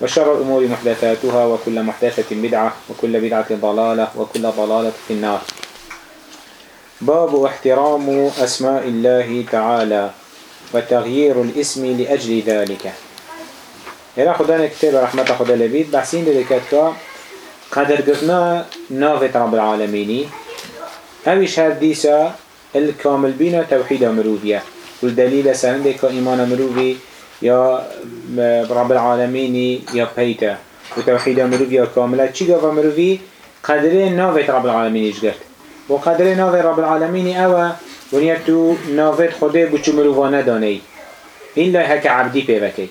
وشر الأمور محدثاتها وكل محدثة بدعة وكل بدعة ضلالة وكل ضلالة في النار. باب احترام أسماء الله تعالى وتغيير الاسم لأجل ذلك. إلى خدانا كتاب رحمة خدا لبيت بحسين لذكتك قدر قرنا نافت رب العالمين. أويش هرديسة الكامل بينا توحيد مروفية والدليل سندك إيمان مروفي يا رب العالمين يا بيتا وتوحيد مروفية كاملة چي قفا مروفي قدر نافت رب العالمين يشقرت وقدر نافت رب العالمين أوا ونیا تو نافت خوده بچو مروفانه دانه إلا هك عبدي بيوكي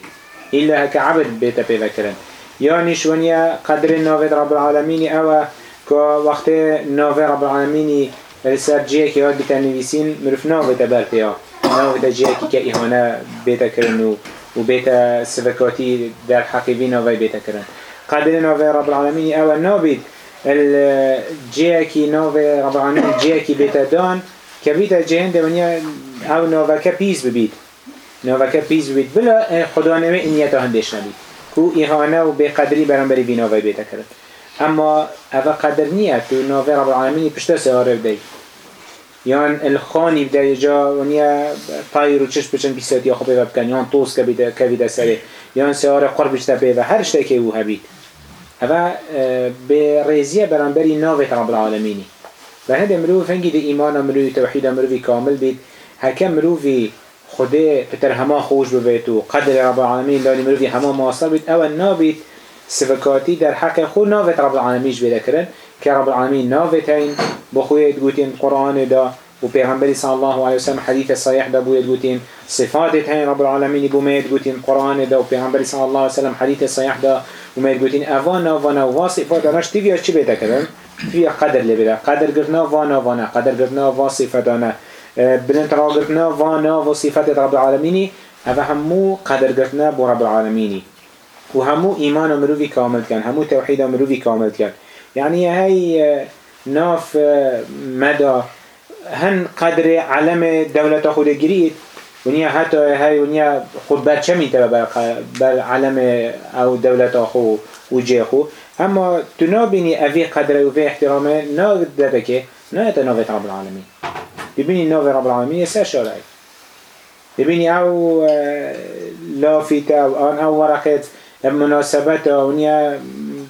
إلا هك عبد بيتا بيوكرن يعني شونيا قدر نافت رب العالمين أوا كا وقت نافت رب العالمين سر جيك ياد بتنويسين مروف نافت برتيا نافت جيك كإهانة بيتا كرن وبيتا سفكاتي در حقيبين نافت بيتا كرن قدر نافت رب العالمين أوا نابد الجيكي نافت رب العالمين جيكي بيتا دان كبيت جهن دنيا او نوكا بيز ببيت نوكا بيز ببيت بلا خدا نوي انيتا هندش نبيت كو إهانة و بقدري برنبري بنوفي بيتا كرت اما اوه قدر نية تو نوفي رب العالمين پشتا سياره بدي يان الخاني بدا جا ونيا طاير و چشم بچن بيسات يا خبه بكن يان توس كبيدا كبيدا سري يان سياره قرب بشتا بيدا هر شتاكي و هبيت اوه بريزية برنبري نوفي رب العالمين و هند مروف هنگی ده ایمان مروی توحید مروی کامل بید هکم مروی خدا پتر هما خوش ببید و قدر رب العالمین لالی مروی هما مواصل بید. اول نابید سفکاتی در حق خود ناوت رب العالمیش بیده کرن. که رب العالمین ناوت هین بخوید گوتین قرآن دا و پیغمبری صلی الله علیه وسلم حدیث صحیح دا بوید گوتین صفاتت رب العالمین بومید گوتین قرآن دا و پیغمبری صلی الله علیه وسلم حدیث صحیح دا ومید گوتین. اوانا وانا و صفات دانش تیویا چی بیده کرن؟ في قدر لبدا قدر قرنا وانا وانا قدر قرنا وصفاتنا بلنت را قرنا وانا وصفات رب العالمين هذا همو قدر قرنا برب العالمين وهمو إيمان مروفي كامل كان همو توحيد مروفي كامل كان يعني هاي ناف مدى هن قدر علم دولة خود جريد ونیا حتی های ونیا خود بچه می‌تونه بر علم او دولت خو و خو. اما تو نابینی اوی قدره و اوی احترامه نا داده که نا اتناوت رب العالمین. ببینی ناوی رب العالمین سر شارعی ببینی او لافیتا و آن او ورقت مناسبت ونیا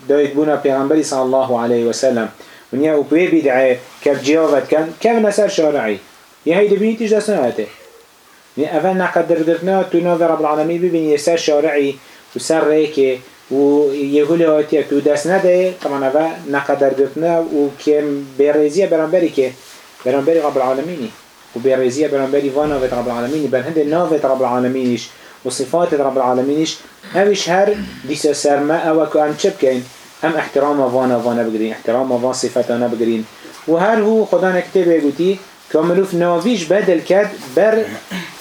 داید بونا پیغمبری صلی الله علیه وسلم. ونیا او بی بدعه کف جیاوت کن کف نسر شارعی. یه هی دبینی تیج دست نهاته. اول نقدر درنا تو ناوی رب العالمین ببینی یه سر شارعی و سر ریکه و یهول هاتیه تو دست نده طبعا اوه نقدر گرتنه و که بیرزیه برانبری که برانبری رب العالمینی. و بیرزیه برانبری واناوت رب العالمینی بر هنده ناوت رب العالمینیش و صفات رب العالمینیش اوش هر دیسا سرما او که ام چه بکن ام احترام وانا وانا بگرین احترام وان صفاتانا بگرین و هر هو خدا نکته بگوتی که مروف ناویش بدل کرد بر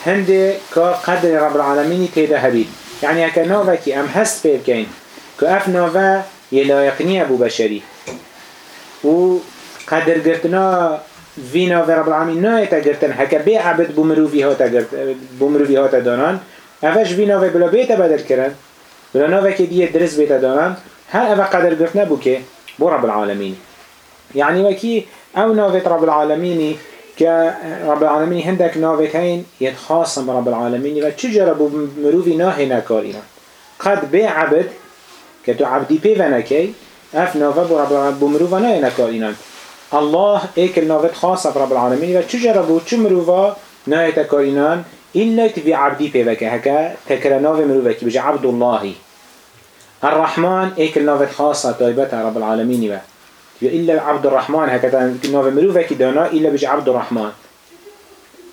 هنده که قدر رب العالمینی تیده هبید. يعني هكا نوفا كي ام هست بيب كين كأف نوفا يلايقني أبو بشري و قدر قرتنا في نوفا رب العالمين نايتا قرتن هكا بي عبد بمروفي هاتا قرت بمروفي هاتا دانان. أفش في نوفا بلا بيتا بدل كرن بلا نوفا كي دي درس بيتا دانان هل أفا قدر قرتنا بو كي بو رب العالمين يعني وكي أو نوفا رب العالمين كرب العالمين هندك نافتين يتخاصم برب العالمين وتشجر بمروفي ناهي نكارينا قد بي عبد كتو عبدي بي ونكي اف نافا برب بمروفا ناهي نكارينا الله ایک نافت خاص رب العالمین و چجرا بو؟ چو مروفا نایت کارینان إلا تبي عبدي بيبك هكا تكرا ناف مروفك بجي عبد الله الرحمن إيك النافت خاصة طيبتها رب العالمين با إلا عبد الرحمن هكا ناف مروفك دانا إلا بجي عبد الرحمن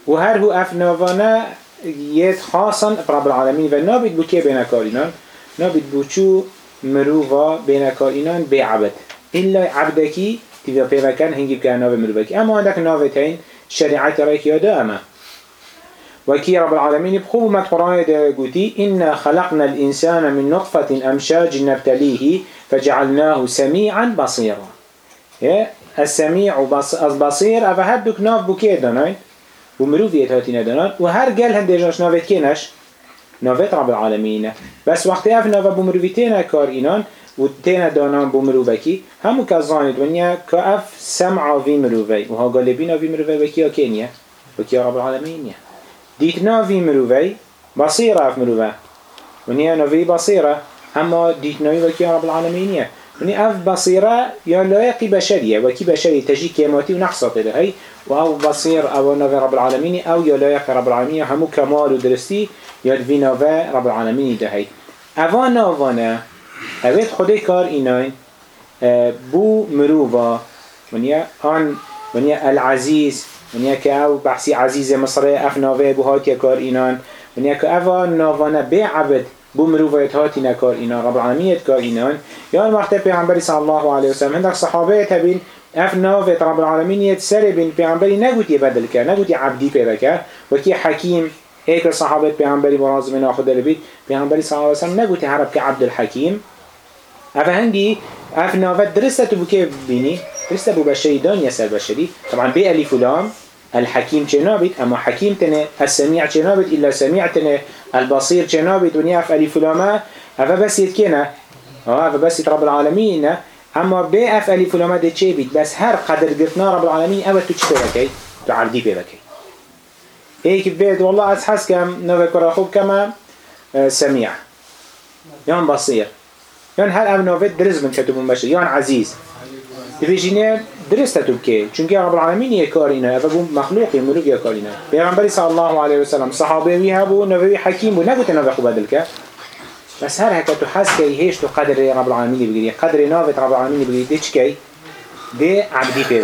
وهر هو أف نافانا يد خاصا رب العالمين و نابد بو كي بين كارينان نابد بو چو مروفا بين كارينان بعبد إلا عبدكي تبي بيبكن هنجي بكا ناف مروفك أما عندك نافتين شريعة رأيك يا أما وكي رب العالمين بخوب ما القرآن قوتي إنا خلقنا الإنسان من نطفة أمشاج نبتليه فجعلناه سميعا بصيرا السميع والبصير أفا هدوك ناف بوكي داناين ومروفيت هاتين دانان وهر قال هندجاش نافت كينش نافت رب العالمين بس وقت اف نافا بمروفيتين كار إنان و تینا دانان بو مروفکی همو که زانید ونیا که اف سمع وی مروفی و ها غالبین وی مروفی وکیا کنیه وکیا رب العالمین ديتنا في مروفي بصيرة في مروفة ونيا نوفي بصيرة أما ديتنا وكي رب العالمين وني أف بصيرة يا لايقي بشرية وكي بشري تجي كيماتي ونحصة هي وأو بصير أو نوفي رب العالمين أو يا لايقي رب العالمين همو كمال ودرستي يا في نوفي رب العالمين هي أفانا أفانا أبيت خدي كار إناين بو مروفا ونيا أن ونيا العزيز ونیا که او بحثی عزیز مصر اف ناوه بو هاتی کار اینان. ونیا که او ناوانه بی عبد بو مروفیت هاتی نکار اینان رب العالمینیت کار اینان. یا وقت پیغمبری صلی الله علیه وسلم هندک صحابه تبین اف ناوه رب العالمینیت سر بین پیغمبری نگوتی بدل که نگوتی عبدی پیدا که وکی حکیم ایک صحابه پیغمبری براز من آخد بید پیغمبری صلی الله علیه وسلم نگوتی حرب که عبد الحکیم اف هنگی اف ناوه درسته تو بکی بینی؟ درسته بو بشری دان یسر بشری. طبعا بی الیف ولام الحكيم جنابت أما حكيم تنه السميع جنابت إلا سميع تنه. البصير جنابت ونياف ألف لما أفا بس يتكينا أفا بس رب العالمين أما بي أف ألف لما دي بيت بس هر قدر قرتنا رب العالمين أبا تو چه بكي تو عبدي بكي هيك بيت والله أتحس كم نذكر أخوك كما سميع يان بصير يان هل أب نوفيت درز من كتب المبشر يان عزيز تبيجيني درست تو بکه چونکه رب العالمین یه کارینه و بو مخلوقی ملوک یه کارینه پیغمبری صلی الله علیه و سلم صحابه وی هبو نوی حکیم بو نگوت نوی که. بس هر هکه تو حس که تو قدر رب العالمین بگیری قدر ناوت رب العالمین بگیری دی چکی دی عبدی پی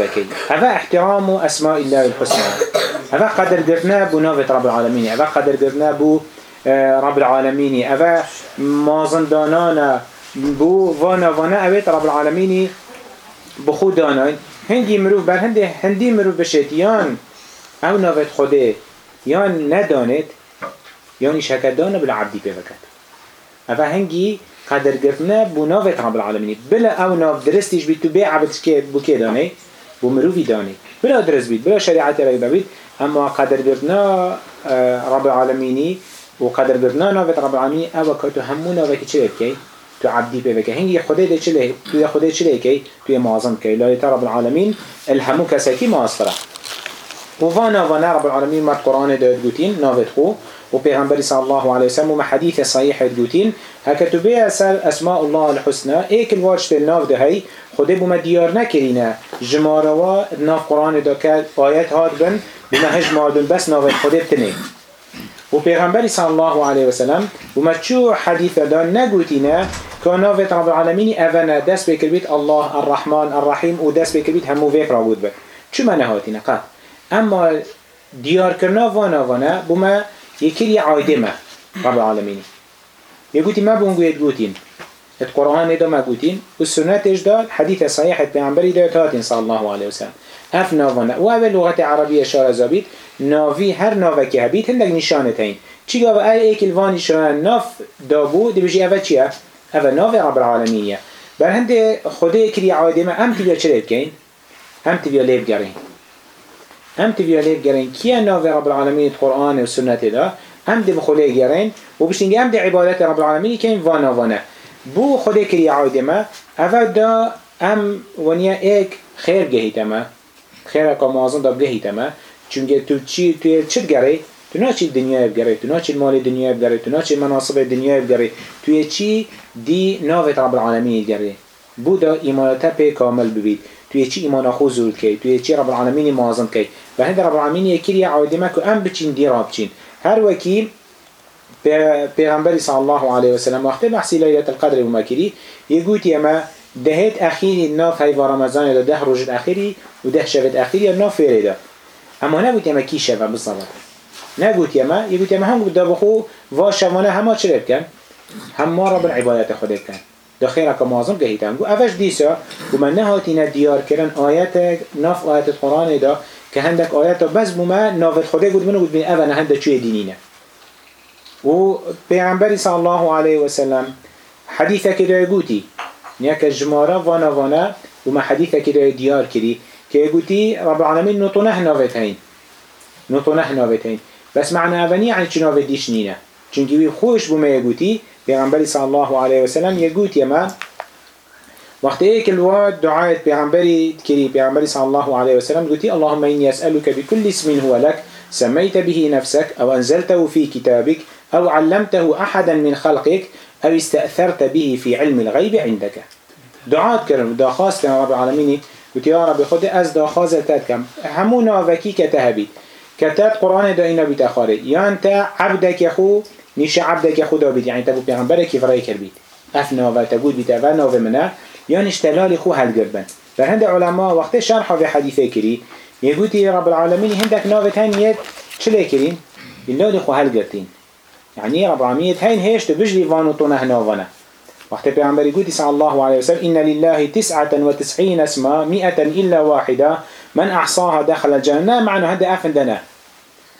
هذا احترام اسماء الله الحسنى. هذا قدر درنا بو رب العالمین. هذا قدر درنا بو رب العالمين أبا مازن دانانا بو وانا وانا أبيت رب العالمين بخود داناين هندی مروف بر هندی هندی مروف بشید یان او نوت خوده. یان ندانت شکدانه بلا عبدی پیوکد اوه هنگی قدر گرتنه بو نوت رب العالمینی. بلا او نوت درستیش بید تو بی عبد که بو که دانه بو مروفی دانه. بلا درست بید بلا شریعت رای بید اما قدر گرتنه رب العالمینی و قدر گرتنه نوت رب العالمینی. او همون نوت چه بکی تو عبدی به که هنگی خدا ده چله تو خدا چله کی تو معظم کی لا رب العالمین الهمو کسکی معاصره و وانا رب العالمین مر قرآن داد گوتین نافت خو. و پیغمبر صلی الله علیه وسلم و حدیث صحیح گوتین. هکه تو به اصل اسماء الله الحسنى ایک الواج به ناف ده هی خدا بوم دیار نکرینه. جماروا ناف قرآن دا که آیت هاد بن بما هج مادن بس نافت بتنه. و پیغمبر صلی الله علیه و سلم و ما چو حدیث که ناوت رب العالمین اونا دست بکر بید الله الرحمن الرحیم و دست بکر بید همو ویک را بود بید چو ما نهاتینه قد اما دیار کرنا وانا وانا بما یکری عایده ما رب العالمین یگوتی ما بونگوید گوتین. القرآن دا ما گوتین. و سنتش داد حدیث صحیح پیغمبری دا تاتین صلی الله علیه و سلم اف ناوانا و اول لغت عربی اشاره زابید. ناوی هر ناوکی هبید هندک نشانه تین چی گاو ای ایک شان ناف دابو دی بجی اول چیه؟ اول ناف رب العالمینیه بر هند خوده کری عادمه ام تبیا چه بکین؟ ام تبیا لیب گرین ام تبیا لیب گرین کیا ناف رب العالمین قرآن و سنت دا ام دی بخوله گرین و بشتنگی ام دی عبادت رب العالمین کین وانا وانا بو خوده کری عادمه اول دا ام ونیا ایک خیر گهیتمه. خیر که موازن دا بگهیتمه چونکه تو چی تو چه گره تو نه چی دنیا بگره تو نه چی مال دنیا بگره تو نه چی مناصب دنیا بگره تو چی دی ناوت رب العالمین گره بودا ایمانتا پی کامل ببید توی چی ایمان خو زول کی توی چی رب العالمین معظم کی و هند رب العالمین یکی عوده ما که ام بچین دی راب چین هر وکیل پیغمبری صلی الله علیه و سلم وقت بحثی لیلت القدر و مکری یگوت یما دهت اخیری ناف هی رمضان ده روز اخیری و ده شبت اخیری ناف فریده اما نگوت یما کی شبه بالضبط نگوت یما یگوت یما هم گفت بخو و شمانه همه چه کن. هم رب العبادت خود کن. ده خیره که معظم گهیتن گو اوش دیسا و من نهاتین دیار کردن آیت ناف آیت قرآن دا که هندک آیت بس بوما نافت خوده گود منو گود بین اوه هنده چوی دینینه و پیغمبری صلی الله علیه و سلم حدیثه که دای گوتی. نیا که جماره وانا وانا و ما حدیثه که دای دیار کری. که گوتی رب العالمین نطنه نافت هین نطنه نافت هین بس معنى أبني يعني چناوه ديش نينه چونك وي خوش بما يقوتي بيغنبري صلى الله عليه وسلم يقوت يما وقت ايك الواد دعاية بيغنبري تكري بيغنبري صلى الله عليه وسلم قوتي اللهم إني أسألك بكل اسم هو لك سميت به نفسك أو أنزلته في كتابك أو علمته أحدا من خلقك أو استأثرت به في علم الغيب عندك دعاء كرم دعاء خاصة رب العالمين قلت يا رب خد أز دعاء خاص تتكم همون وكي كتهبي كتات قرآن دائنا بتخاري يا أنت عبدك يخو نيش عبدك يخو دابيت يعني تبو بيغمبرك يفرأي كربيت أف نافا تقول بيتا نافا منا يا نشتلال خو هل قربن فهند علماء وقت شرح في حديثة كري يقولي رب العالمين هندك نافت هنيت چلي كرين اللي خو هل قرتين يعني رب العالمين هين هيش تبجلي فانو طونه نافنا وقت پیغمبر قلت صلى الله عليه وسلم إن لله تسعة وتسعين اسما مئة إلا واحدة. من أحصاها دخل الجنة معنى هذا أفن دنا.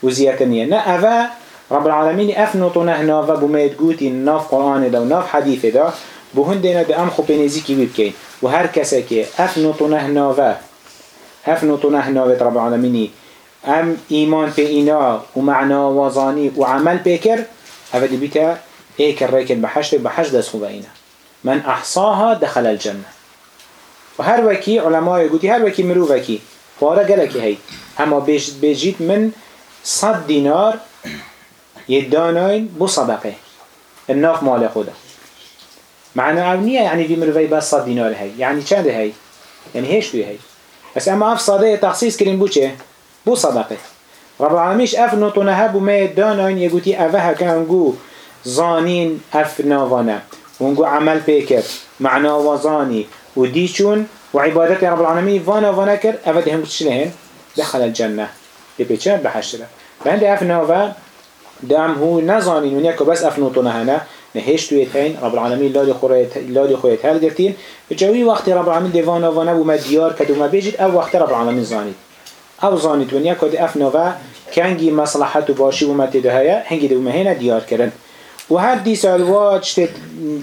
وزيادة نا أفا رب العالمين أفنو طونه نافا بميت قوتي ناف قرآن دا وناف حديث دا بهن دينا دا أم خو بنزيكي بيبكين وهر طونه نافا أفنو طونه نافا رب العالمين أم إيمان بإنا ومعنى وظاني وعمل بكر هذا بيتا هيك الركن بحشر بحشر دس من أحصاها دخل الجنة. وهر وكي علماء يقولي هر وكي مرو وكي فارا قلك هي اما بيجيت من صد دينار يدانين بو صدقه. الناف مال خدا. معنى أبنية يعني في مروي بس صد دينار هي يعني چند هي يعني هيش في هي بس اما اف صدقه تخصيص كريم بو چه؟ بو صدقه. رب العالمين اف نطنها بو ما داناين يقولي اوه كانگو زانين اف ناوانا ونگو عمل بيكر معنى وزاني وديشون وعبادت رب العالمين وانا وانا كر اوه دهم تشلهن دخل الجنة يبيتشان بحشرة فهند اف ناوا دام هو نزانين ونيكو بس اف نطنها نهش توی تین رب العالمین لادی خویت لادی خویت هل گرتین. جوی وقتی رب العالمین دیوان و نبو مدیار کدو ما بیجید او وقت رب العالمین زانید. او زانید ونیا کد اف نوا کنگی مصلحت و باشی و مت ده هنگی دو مهینه دیار کردن. و هر دی سال وات شتت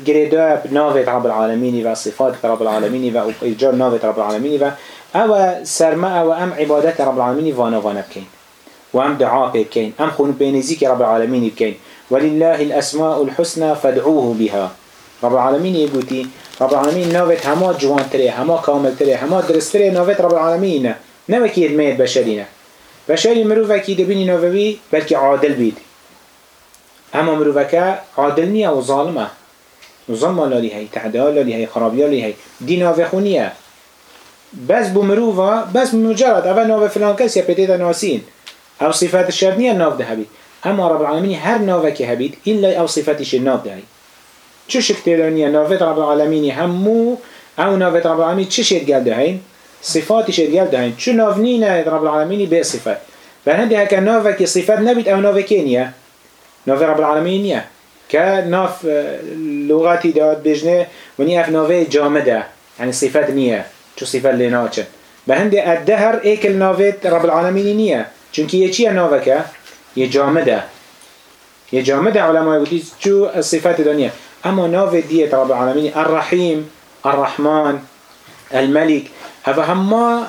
گریدا ناوت رب العالمین و صفات رب العالمین و ایجار ناوت رب العالمین و أو سرما أو ام عبادت رب العالمین وأنا وأنا بکین. و ام دعا بکین. ام خون بینزی که رب العالمین بکین. ولله الاسماء الحسنى فادعوه بها. رب العالمین يقولي رب العالمين نوت هما جوان تري هما كامل تري هما درس تري نوت رب العالمين نوكي الميت بشرينا بشري مروفكي دبيني نووي بلكي عادل بيد اما مروفكا عادل نيا وظالمه ظلم لالي هي تعدال لالي هي خرابي لالي هي دي نوفخونيه بس بمروفا بس مجرد. اول نوف فلان كس يبتدي ناسين او صفات الشرنيه النوف ده هبي اما رب العالمين هر نوفك هبيت الا او صفاتش النوف ده چه شكتلانية نوفت رب العالمين همو او نوفت رب العالمين چه شد قال دهين صفاتش قال دهين چه نوفنين رب العالمين بي صفات فهندي هكا نوفك صفات نبيت او نوفكينيا نوف رب العالمين نيا كنوف لغاتي داد بجنه ونيا اف نوفي جامده يعني صفات نيا شو صفات لناچن بهندي الدهر ايكل نوفت رب العالمين نيا چونكي يچيا نوفكا يجامده يجامده علماء يقولي شو الصفات دنيا اما نوف ديت رب العالمين الرحيم الرحمن الملك هذا هما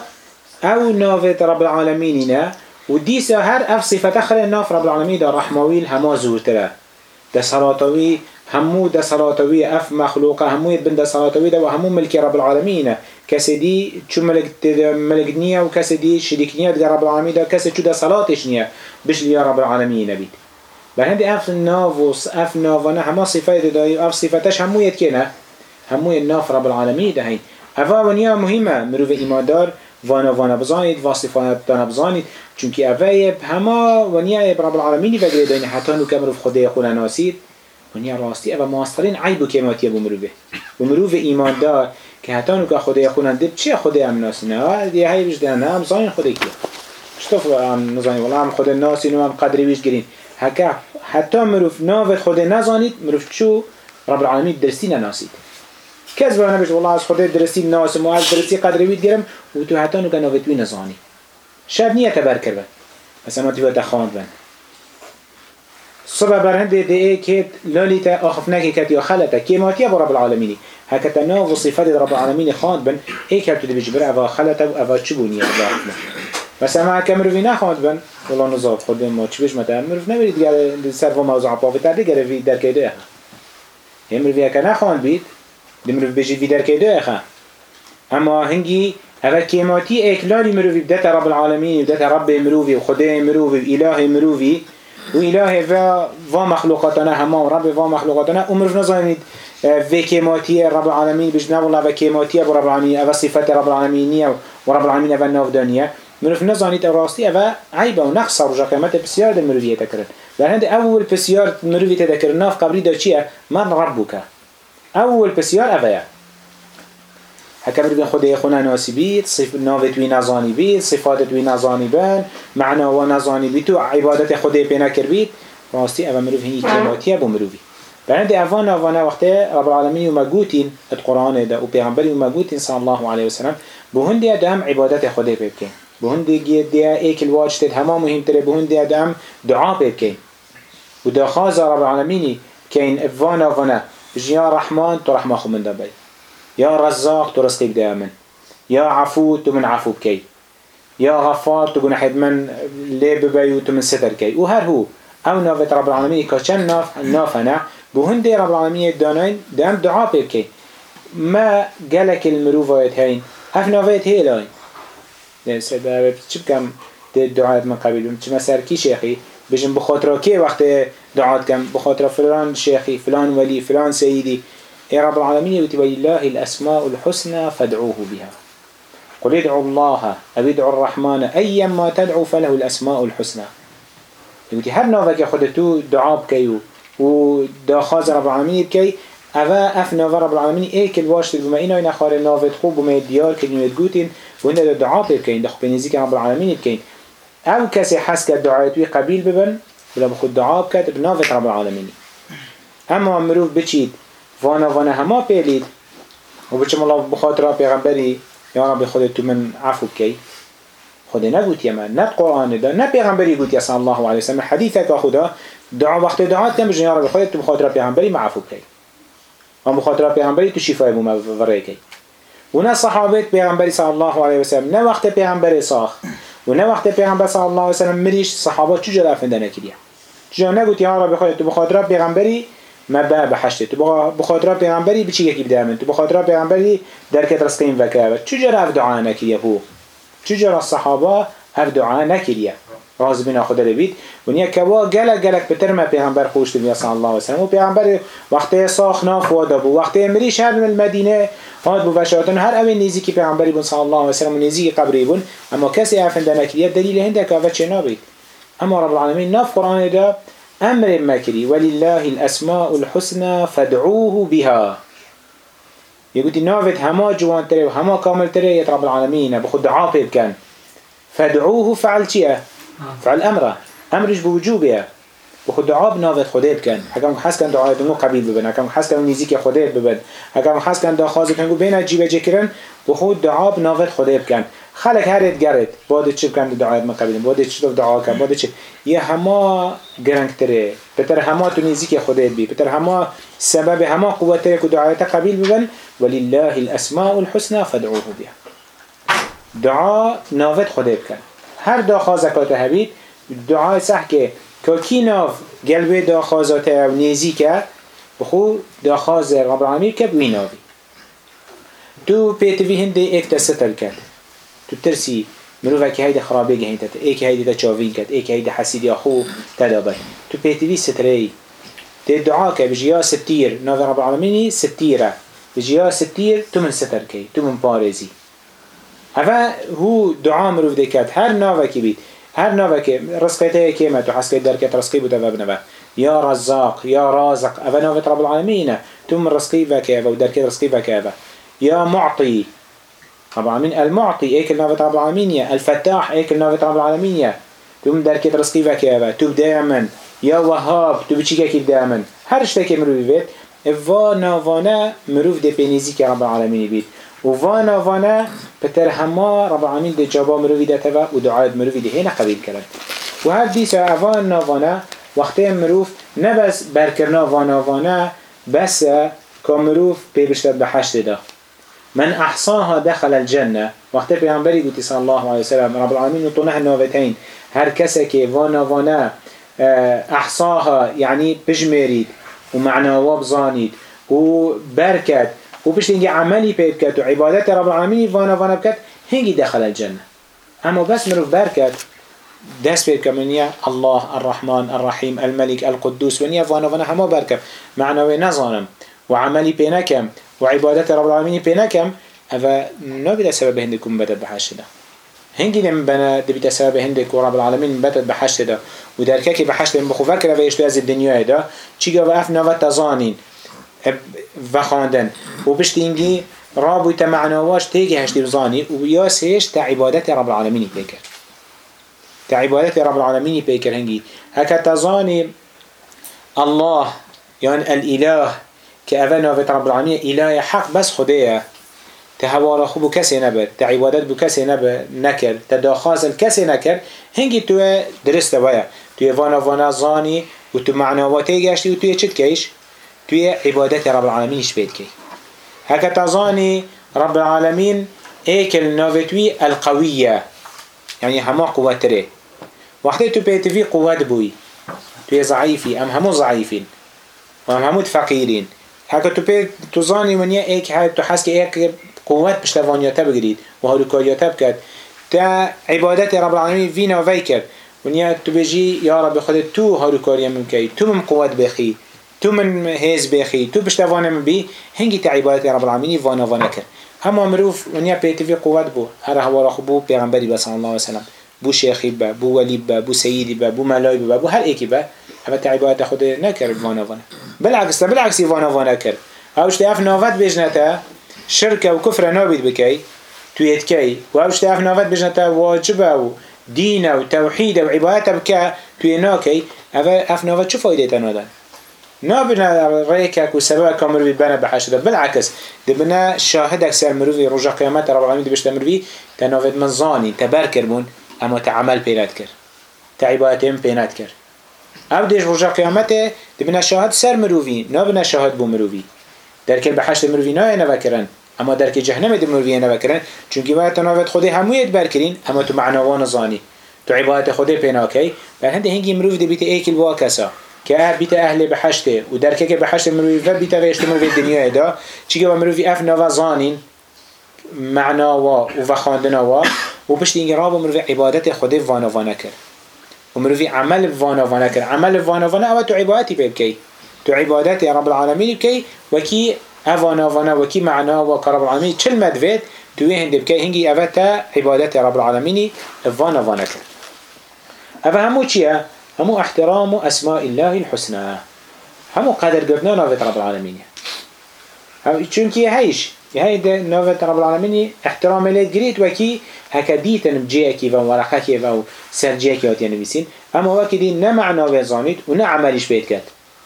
او نوفت رب العالمين وديسا هر اف صفات اخر ناف رب العالمين ده رحمويل هما زورتره ده صلاتوي همو ده صلاتوي اف مخلوقه همو يتبن ده صلاتوي ده وهمو ملك رب العالمين كسي دي شو ملك ملك نية وكسي دي شريك نية ده رب العالمين ده كسي شو ده صلاتش نية بش لي رب العالمين نبيت بهندي اف ناف اف نافنا هما صفات اف صفاتش همو يتكنا همو الناف رب العالمين ده هين اوه ونیا مهمه مروف ایماندار. وانا وانا بزانید واصفات دانا بزانید. چونکه اوه همه ونیا رب العالمینی وگره داینه حتی نو که مروف خدا خونه ناسید. ونیا راستی اوه ماسترین عیب و کماتیه بمروفه بمروف ایماندار که حتی نو که خدا خونه دب چیه خدا هم ناسی نه؟ دیگه هی بجده نه هم زانین خدا کیه؟ شتوف هم نزانی والله هم خدا ناسی نو هم قدری ویش گرین حتی مروف ناوت خدا نزانید مروف چو؟ رب العالمین درستی نناسید. کس برای نبیش والله از خود درستی ناسم و از درستی قدر بید گرم و تو حتی نو کنو وی نزانی شب نیه تبر کرد مثلا ما تیوه تخواند بند صبح برهند ده ای که لالی تا آخف نکی کت یا خلطه کیماتیه با رب العالمینی هکتا ناو و صفات رب العالمین خواند بند ای که تو دبیج بر اوا خلطه و اوا چبونی مثلا ما کمر وی نخواند بند والله نزاد خود ما چی بش متعمل مروف نبرید دیگر سر و موضوع پاوی تر دیگر وی در که ده هم روی اکا نخواند بید دمروف بجید وی در که ده اخا اما هنگی هذا كيماتي إكلالي مروفي بدأت رب العالمين بدأت رب مروفي وخدای مروفي وإله مروفي وإله فا فا مخلوقاتنا هما ورب فا مخلوقاتنا ومروف نظامید في كيماتي رب العالمين بجنا والله في كيماتي رب العالمين أفا صفات رب العالمين ورب العالمين أفا النافدانية مروف نظانید راستي أفا عيبا ونقص رجا قيمت بسيار ده مروفية تكرن لأن أول بسيار مروفي تذكر ناف قبري دا چيه من ربك أول بسيار أفا هكا بين خدای خونه ناسی بید صف ناوت وی بید صفات وی نزانی بن معنا و نزانی بید تو عبادت خدای پینا کر بید. راستی اول مروف هی کلماتیه بو مروفی. بعد اوان اوان وقت رب العالمین وما قوتين القرآن ده و پیغمبری وما قوتين صلى الله عليه وسلم بو هندی دام عبادت خدای بکن بو هندی گید دیا ایک الواج تد هما مهم تره بو هندی دام دعا بکن و دا خاز رب العالمینی كين اوان اوان جيا رحمان تو رحمه خو من دبي يا رزاق تو رزقك دائما يا عفو تو من عفو بكي يا غفار تو جناح من لي ببي تو من ستر كي وهر هو. أو نافت رب العالمين كشن ناف نافنا بهندي رب العالمين دانين دام دعاء بكي ما جالك المروفات هين اف نافت هي لاين لأن سبب چه بكم دعاء من قبل چه مسار كي شيخي بجن بخاطر كي وقت دعاء كم بخاطر فلان شيخي فلان ولي فلان سيدي. يا رب العالمين يقول ولله الأسماء الحسنى فادعوه بها. قل ادعوا الله أو ادعوا الرحمن أيما تدعو فله الأسماء الحسنى. يقول هر نوفك خدتو دعاء بكيو ودا خاز رب العالمين بكي أفا أف نوفا رب العالمين إيك الواشت بما إنا إنا خار النوفت خوب بما ديار كلمة قوتين وإنا دا دعاء بكين دا خب نزيك رب العالمين بكين أو كسي حس كالدعاء توي قبيل ببن ولا بخد دعاء بكت بنوفت رب العالمين أما مروف بچيد وانا وانا هما بيليد وبچم الله بخاطر پیغمبری یا رب خودت تو من عفو کی. خود نگوت من نه قرآن دا نه پیغمبری گوت یا صلی الله علیه وسلم. حدیثه که خدا دعا وقت دعات کم بجن یا رب خودت تو بخاطر پیغمبری معفو کی. و بخاطر پیغمبری تو شفای بو مفره کی. و نه صحابت پیغمبری صلی الله علیه وسلم نه وقت پیغمبری ساخ و نه وقت پیغمبر صلی الله علیه وسلم مریش صحابات چجور افنده نکریه چجور نگوت یا رب خودت تو بخاطر پیغمبری ما با بحشته تو بخاطر پیغمبری بچی یکی بده من؟ تو بخاطر پیغمبری در کت رسقین وکاوت چجور اف دعا نکریه هو چجور الصحابه اف دعا نکریه؟ راز بنا خدا لبید و نیا کوا گلک گلک بتر ما پیغمبر خوش دنیا صلی الله و سلم و پیغمبر وقتی ساخ ناف بو وقتی مری شهر من المدینه هاد بو وشاتن هر اوی نیزی که پیغمبری بون صلی الله و سلم و نیزی قبری بون اما کسی افنده نکریه دلیل هنده که اوه چه نابید؟ اما رب العالمین ناف قرآن ده أمر مكري ولله الأسماء الحسنى فادعوه بها. يقول نافت هما جوان تري وهما كامل تري يا رب العالمين بخد دعاء كان. فادعوه فعل شيء؟ فعل أمره. أمرش بوجوبه؟ بخد دعاء بنافت خده بكن هكذا حس كان دعاء دمو قبيل ببن. هكذا حس كان نزيك خده ببن. هكذا حس كان دا خازق هنگو بين جيبه جكرن. بخود دعاء بنافت خده بكن خلق هرت گرد بعد چی کن دعایت مقبلیم بعد چی دعا کن بعد چی؟ یه همه گرنگ تره بتر همه تو نزیک خودت بی. بتر همه سبب همه قوت تره که دعایت قبیل ببن. ولله الاسماء الحسنى فادعوه بها. دعا نافت خودت کن. هر دا خازکات هبید دعا صح که کی ناف قلبه دا خازات و نزیکه بخو دا خاز رب العالمین که بوی ناوی تو پیتوی هنده ایک تستر کرد. تو ترسی مرو وکی هیده خرابه گهین تد ای که هیده ده چاوین کد ای که هیده حسیدی آخو تدابد تو پیتوی ستره تی دعا که بجی ستیر. ناف رب العالمینی ستیره. بجی یا ستیر تو من ستر کی تو من پارزی. هفا هو دعا مرو ده کد هر ناوکی بید. هر ناوکی رزقیته کیمه تو حسکی درکت رزقی بود و يا رزاق يا رازق. أفنوفت رب العالمين تم رزقي فكافة ودركي رزقي فكافة يا معطي رب العالمين. المعطي إيك نافت رب العالمين الفتاح إيك نافت رب العالمين توم دركت رزقي وكيابا توب دائما. يا وهاب توب تشيكك دائما. هر شتكي مروي بيت. فانا فانا مروف دي بينيزي كي رب العالمين بيت. وفانا فانا بتر هما رب العالمين دي جابا مروي دي تبا ودعاء مروي دي هنا قبيل كلام. وهذا دي سا فانا فانا مروف نه بس برکرنا واناوانا بس كمروف مروف پی ده من أحصاها دخل الجنة. وقت پیامبری گوتی صلی الله علیه وسلم رب العالمین طنه النوبتين هر کسی که وانا وانا أحصاها يعني بجمريد ومعناه بزانيد وبركت وبش تنجي عملي بيبكت وعبادات رب العالمين فانا فانا بكت هنجي دخل الجنة. أما بس مروف بركت دس بيبكت من الله الرحمن الرحيم الملك القدوس ونيا فانا فانا هما بركب معنوي نظانم وعملي بينكم وعبادات رب العالمين بينكم أفا نبدا سبب هندكم بدت بحش ده. هنجي لما بنا دبيت سبب هندك ورب العالمين بدت بحش ده. ودركك بحش ده بخو فكر في اشتاز الدنيا ده چيگا وقفنا وتزانين و خواندن. و پشت اینگی رابوی تا معناواش تیگه هشتی بزانی و یا سیش تا عبادت رب العالمینی پیکر تا عبادت رب العالمینی پیکر هنگی. هکا تزانی الله یان الاله كأفا نافت رب العالمين إله حق بس خديه تهوار خوب كسي نبر. تعبادات بكسي نبر نكر تداخاز الكسي نكر هنگي تو درست ويا تو وأنا وأنا زاني و تو معنواتي گشتي و تو چت كيش تو عبادات رب العالمين شبيت كي هكا تزاني رب العالمين ايكل نافتوي القوية يعني هما قوات ري وقتی تو پیت وی قوت بوی. تو ضعیفی. ام همو ضعیفین. وهم هم همو فقیرین. هكا تو بيت تظاني من ايك هاي تو حس ايك قوة بشتوانياتا بگريد وهلوكارياتا بكت تا عبادت رب العالمين فينا وفيكر ونيا تو بيجي يا رب خود تو هلوكاريا ممكي تو من قوة بخي تو من هیز بخی. تو پشتوانه من بی. هنگی تا عبادت رب العالمین وانا وانا کرد. اما مروف ونیا پیتوی قوت بو. هر هوا خو بو پیغمبری صلی الله علیه وسلم. بو شیخی با بو ولی با بو سیدی با بو ملای با بو هر ایکی با. تا عبادت خود نکرد وانا وانا. بالعکس بالعکس وانا وانا کرد. اوش تاف نوفت بجنتا شرک و کفر نابید بکی تویت کی و اوش تاف نوفت بجنتا واجبه و دین و توحید و عبادت بکا توی ناکی اف نوفت چه فایده تنادن نابنا ريكك وسبب كامر بنا بحشرة بالعكس دبنا شاهدك سر مروي رجع قيامات رب العالمين دبشت مروي تنافد من ظاني تبركر بون اما تعمل بينات كر تعباتهم كر او ديش رجع قيامته دبنا شاهد سر مروي نابنا شاهد بو مروي دركر بحشت مروي نايا نفكرن اما درك جهنم دي مروي نفكرن چونكي ما تنافد خده همويت بركرين اما تو معنوان ظاني تو عبادت خده بيناكي بل هنده هنگي مروي دي بيت ايكل واكسا که اه بیت اهل بحشته و درکه که بحشت مروی و بیت ویشت مروی دنیا دا چی که مروی اف نوا زانین معنا و و و و پشت اینگه راب عبادت خود وانا وانا ومروفي عمل فانا فانا كر عمل فانا فانا أو تعبادتي بيبكي تعبادتي رب العالمين بكي وكي أفانا فانا وكي معنا وكرب العالمين. كل مدفت توي هند بكي هنجي أفتا عبادتي رب العالمين فانا فانا كر أفا همو چيه؟ همو احترام أسماء الله الحسنى. همو قدر قرنا نافت رب العالمين. چونكي هايش. هاي نافت رب العالمين احترام ليه قريت وكي هكا ديتن بجيكي و ورقكي و سرجيكي هاتي نويسين اما وكي دي نمع نوفت زانيت و نعملش بيت كت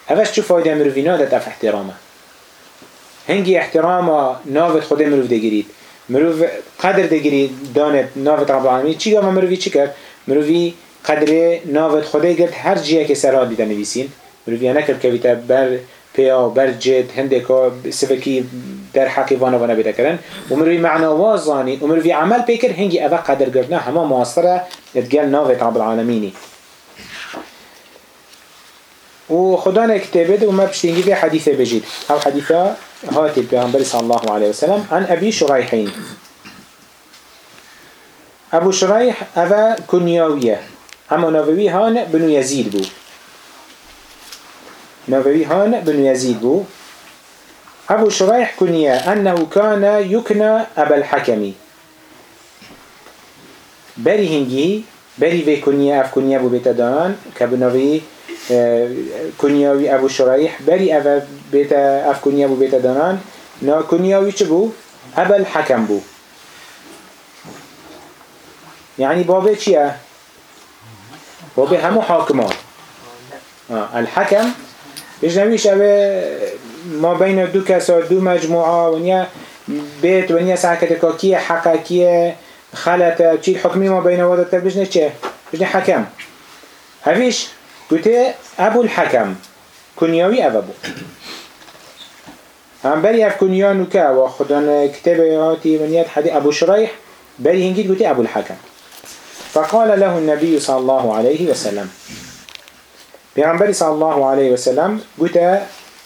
هفاش شو فايدة مروفينا ده تف احترامه هنگي احترام نوفت خده مروف ده قريت مروف قدر ده قريت دانت نوفت رب العالمين چي قام مروفي چي كر مروفي قدر ناوت خدای گرد هر جیه که سر دیده نویسین مروی نکرد که بیتا بر پیا بر جد هنده که سفکی در حقی وانا وانا بیده کرن و مروی معنا وازانی و مروی عمل پیکر هنگی اوه قدر گردنا همه معاصره اتگل ناوت رب العالمینی. و خدا نكتبه ده وما بشتينجي في حديثة بجيد أو حديثة هاتي البيغمبر صلى الله عليه وسلم عن أبي شريحين أبو شريح أبا كنياوية اما نووي هان بنو يزيد بو نووي هان بنو يزيد بو. أبو شريح كنية أنه كان يكنى أبا الحكمي بري هنجي بري في كنية أف كنية أبو بيت دانان كبنوي كنياوي أبو شريح بري أف بيت أف كنية أبو بيت دانان نا كنياوي چبو أبا الحكم بو. يعني بابي چيه بابي همو حاكمان آه. الحكم بجنويش أبا ما بين دو كسا دو مجموعة ونيا بيت ونيا ساعة كيه حقا كيه خلطة چي الحكمي ما بين وضع بجنه چه؟ بجنه حكم هفيش قلت أبو الحكم كنياوي أبو هم بري اف كنيا نوكا وخدان كتاب هاتي من يد حدي أبو شريح بري هنجيد قلت أبو الحكم فقال له النبي صلى الله عليه وسلم بيغنبري صلى الله عليه وسلم قلت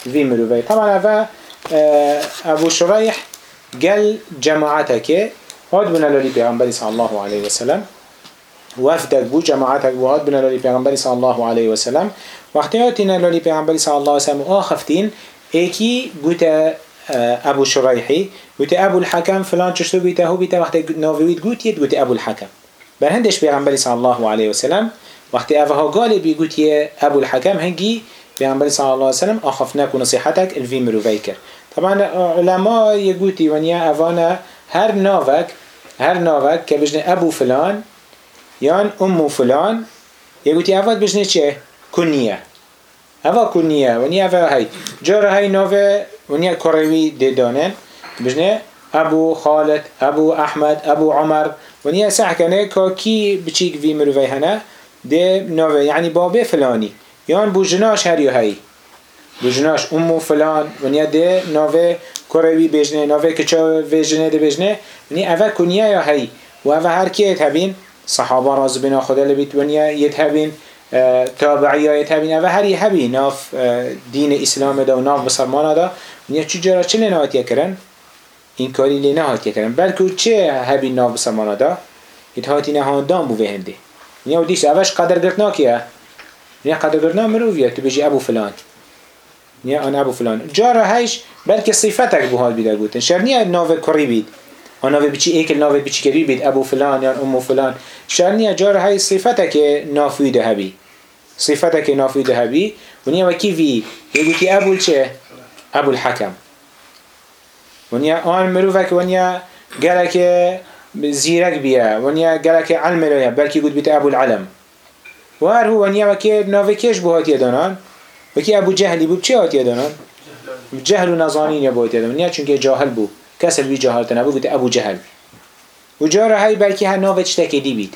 في مروفي طبعا أفا أبو شريح قال جماعتك هاد بنا لولي بيغنبري صلى الله عليه وسلم وفدك بو جماعتك بو هاد بنا بيغنبري صلى الله عليه وسلم وقتياتنا لولي بيغنبري صلى الله عليه وسلم آخفتين ايكي قلت ابو شريحي قلت ابو الحكم فلان چشتو هو بيته وقت ناويت قلت يد قلت ابو الحكم برهندش بيغنبري صلى الله عليه وسلم وقت اوها قال ابو الحكم هنجي بيغنبري صلى الله عليه وسلم اخفناك ونصيحتك الفي مروفيكر طبعا علماء يقولي ونيا افانا هر ناوك هر ناوك كبجن ابو فلان يان امو فلان يقولي افاد بجن چه كنية افا كنية ونيا افا هاي جار هاي ناوه ونيا كروي ديدانن بجن ابو خالد ابو احمد ابو عمر ونيا سحكنه كي بچيك في مروفي هنا ده ناوه يعني بابه فلاني يان بو جناش هر هاي بو جناش امو فلان ونیا ده ناوه کروی بجنه ناوه کچا بجنه ده بجنه. ونیا اوه کنیا یا هی. و اوه هر کی يتهبين صحابه راز بنا خدا لبيت ونیا يتهبين تابعی ها يتهبين اوه هر يهبي ناف دين اسلام ده و ناف بسرمانه ده ونیا چی جرا چه لنهات يكرن این کاری لنهات يكرن بلکه چه هبي ناف بسرمانه ده يتهاتی نهاندان بو وهنده. ونیا و دیش اوش قدر گرتنا کیه ونیا قدر گرتنا مروفیه تو بجي ابو فلان. نیا آن ابو فلان. جارا هیش بلکه صفتک بو حال بیده گوتن شر نیا ناو کری بید. آن ناو بچی ایکل ناو بچی کری بید. ابو فلان یا امو فلان. شر نیا جارا هی صفتک نافویده هبی. و نیا وکی وی. یگوتی ابو چه؟ ابو الحکم. و نیا آن مروفک و نیا گلک زیرک بیه و نیا گلک علم لیا بلکی گوت بیت ابو العلم. و هو نیا وکی ناو کش بو هاتی دانان؟ وکی ابو جهلی بود چه آتیه دانن؟ جهل و نزانین یا باید دانن نه چون که جاهل بود کسل بی جاهل تنبو گوته ابو جهل. و جاره های بلکه هر ناوه چتکی دی بید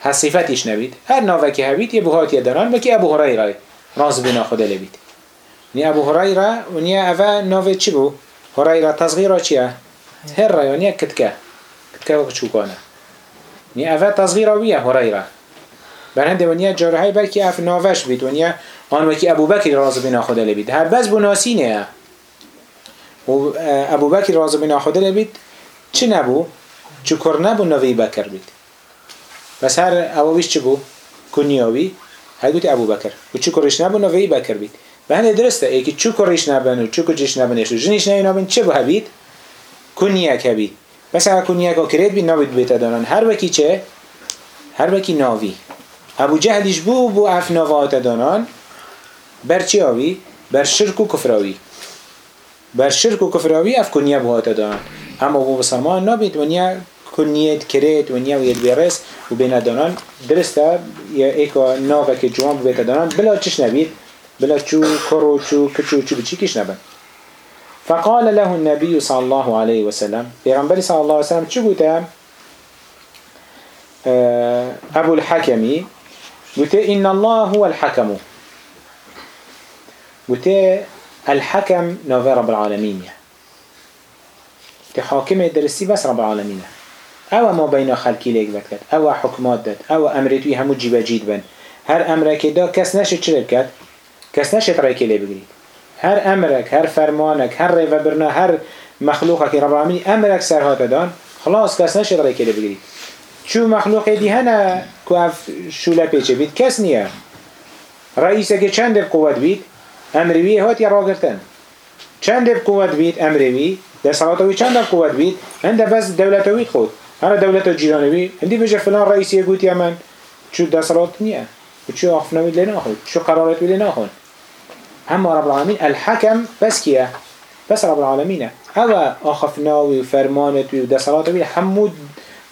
هر صفتش نبید. هر ناوه که هبید یه بوهاتیه دانن وکی ابو هريره راز بنا خدا لبید. نی ابو هريره و نی اوه ناوه چی بو؟ هريره تصغیره چیه؟ هر را یعنی کتکه. چوکانه نی اوه تصغیره ویه هريره برهنده ونیا جاره های بلکه اف ناوش بید ونیا آن وکی ابو بکر راز بنا خدا لبید هر بز بناسینه و ابو بکر راز بنا خدا لبید چه نبو؟ چکر نبو نوی بکر بید. بس هر اوویش چه بو؟ کنیاوی های گوتی ابو بکر و چکرش نبو نوی بکر بید. و هنه درسته ای که چکرش نبن و چکرش نبنش و جنش نبن چه بو هبید؟ کنیک هبید بس هر کنیک ها کرید بید نبید بیت دانن هر وکی چه؟ هر وکی ناوی. ابو جهلش بو بو اف نوات دانان. بر چی آوی؟ بر شرک و کفراوی. بر شرک و کفراوی اف کنیه بهات دان اما بو بسرمان نبید ونیا کنیت کرید ونیا و ید بیرس و بین دانان. درسته؟ یا ایکا ناوه که جوان بو بیت دانان. بلا چش نبید. بلا چو کرو چو کچو چو بچی کش نبن. فقال له النبي صلى الله عليه وسلم پیغمبر صلى الله عليه وسلم چو گوته؟ ابو الحكمي قلت إن الله هو الحكم قلت الحكم نوفي رب العالمين تحاكم درسي بس رب العالمين أو ما بين خلقي ليك بكت أو حكمات داد أو امرتوي همو جيبا جيد بن. هر امرك دا كس نشد چلر كت كس نشد رأيك لي بگريد هر امرك هر فرمانك هر ريفا برنا هر مخلوقك رب العالمين امرك سرهات دان خلاص كس نشد رأيك لي بگريد شو مخلوق دي هنا كو اف شولا پیچه بید کس نیه. رئیسه که چند قوت بید امروی هات یا راگرتن. چند قوت بید صلاتوی چند قوت بید هنده بس دولتوی خود. هر دولت جیرانوی هندی بجه فلان رئیسی گوتی من. چو صلات نیه و چو آخفنوی لی ناخود چو قرارت لی ناخود. أما رب العالمين الحكم بس كيا؟ بس رب العالمين. هذا أخفناوي وفرمانتوي ودسلاتوي حمود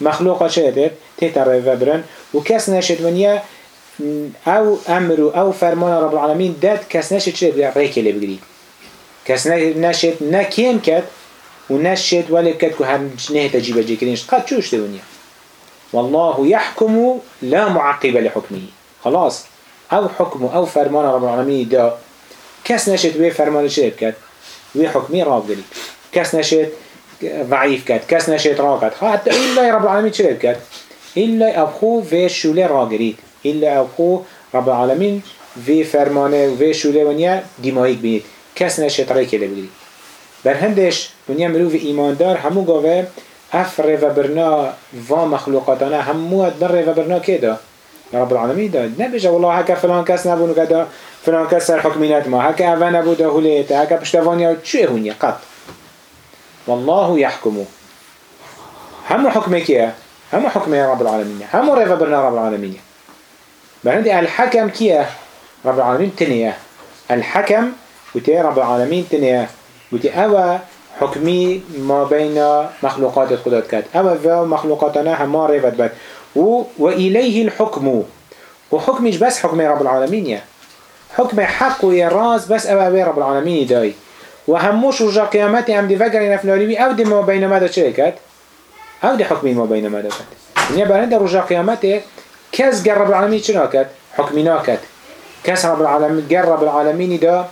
مخلوقة شدت تتر وبرن. وكس نشد منيا أو أمر أو فرمان رب العالمين داد كس نشد شهد ريك اللي بقري كس نشد ناكيم كت ونشد ولا كت كهر نهت تجيب جيكرينش قد شوش دنيا والله يحكم لا معقب لحكمه. خلاص. أو حكمه أو فرمان رب العالمين داد كس نشد وي فرمان شد كد وي حكمي راب قريب كس نشد ضعيف كد كس نشد راقد. حتى إلا رب العالمين شد كد إلا أبخو في شولي راقريد إلا أبخو رب العالمين في فرمانه وفي شولي ونيا ديمايك بينيد کس نشه طریق کده بگیری بر هندش دنیا مروف ایماندار همو گاوه اف و برنا و مخلوقاتانه همو در و برنا که دا؟ رب العالمین داد نبیشه والله هکا فلان کس نبونو کدا فلان کس سر حکمینت ما هکا اوه نبوده هلیت هکا پشتوانیا چه هونی؟ قط. والله يحكمو همو حكمه كيه همو حكمه رب العالمين همو ريفا برنا رب العالمين بعد الحكم كيه رب العالمين تنيه الحكم وتي رب العالمين تنيا وتي أوا حكمي ما بين مخلوقات خدا كات أوا في مخلوقاتنا هما ريفت بات و وإليه الحكم وحكمش بس حكم رب العالمين يا حكم حق ويراز بس أوا في رب العالمين داي وهموش رجا قيامتي أم دي فقر نفلالي أو دي ما بين ماذا شركات. أو دي حكمي ما بين ماذا كات يعني بلند رجا قيامتي كاس قرب العالمين شناكت حكمنا كات كاس رب العالمين قرب العالمين دا